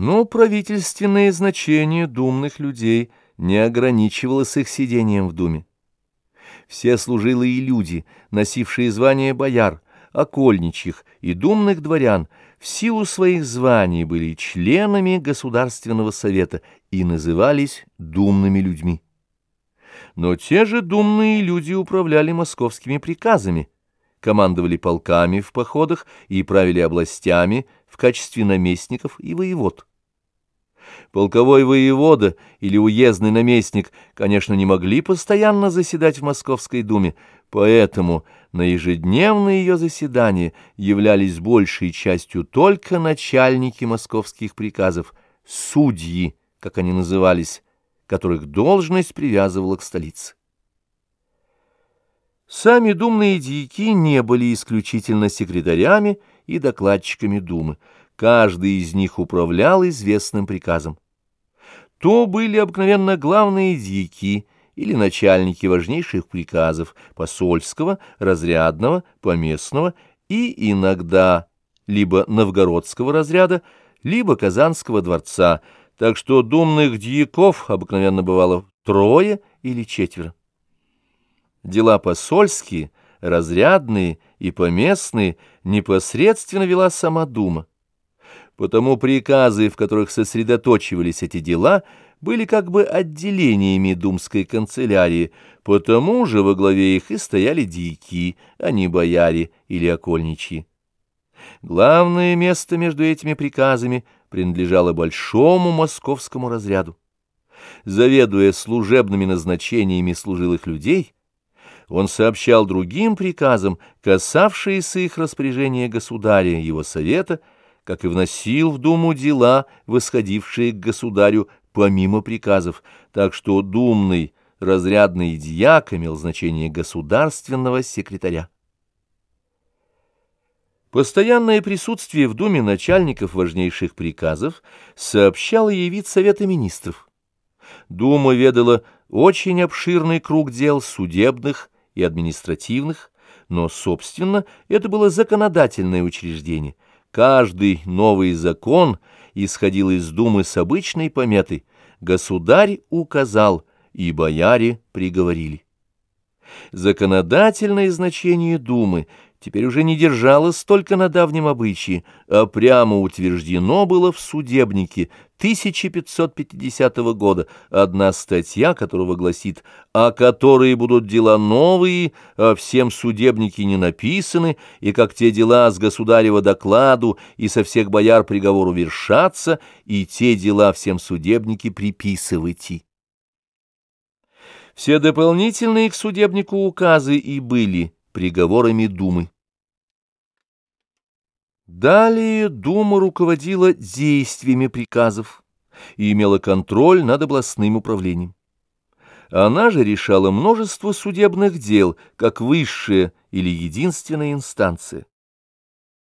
Но правительственное значение думных людей не ограничивалось их сидением в думе. Все служилые люди, носившие звания бояр, окольничьих и думных дворян, в силу своих званий были членами Государственного совета и назывались думными людьми. Но те же думные люди управляли московскими приказами, командовали полками в походах и правили областями в качестве наместников и воевод. Полковой воевода или уездный наместник, конечно, не могли постоянно заседать в Московской думе, поэтому на ежедневные ее заседания являлись большей частью только начальники московских приказов, судьи, как они назывались, которых должность привязывала к столице. Сами думные дьяки не были исключительно секретарями и докладчиками думы. Каждый из них управлял известным приказом. То были обыкновенно главные дьяки или начальники важнейших приказов посольского, разрядного, поместного и иногда либо новгородского разряда, либо казанского дворца, так что думных дьяков обыкновенно бывало трое или четверо. Дела посольские, разрядные и поместные непосредственно вела сама дума. Потому приказы, в которых сосредоточивались эти дела, были как бы отделениями думской канцелярии, потому же во главе их и стояли дьяки, а не бояре или окольничьи. Главное место между этими приказами принадлежало большому московскому разряду. Заведуя служебными назначениями служилых людей, он сообщал другим приказам, касавшиеся их распоряжения государя его совета, как и вносил в Думу дела, восходившие к государю помимо приказов, так что думный разрядный дьяк имел значение государственного секретаря. Постоянное присутствие в Думе начальников важнейших приказов сообщало ей вид Совета Министров. Дума ведала очень обширный круг дел судебных и административных, но, собственно, это было законодательное учреждение – Каждый новый закон исходил из Думы с обычной пометой «Государь указал, и бояре приговорили». Законодательное значение Думы теперь уже не держалось только на давнем обычае, а прямо утверждено было в судебнике 1550 года одна статья, которого гласит «А которые будут дела новые, а всем судебники не написаны, и как те дела с государева докладу и со всех бояр приговору вершатся, и те дела всем судебники приписывайте». Все дополнительные к судебнику указы и были приговорами Думы. Далее Дума руководила действиями приказов и имела контроль над областным управлением. Она же решала множество судебных дел, как высшая или единственная инстанция.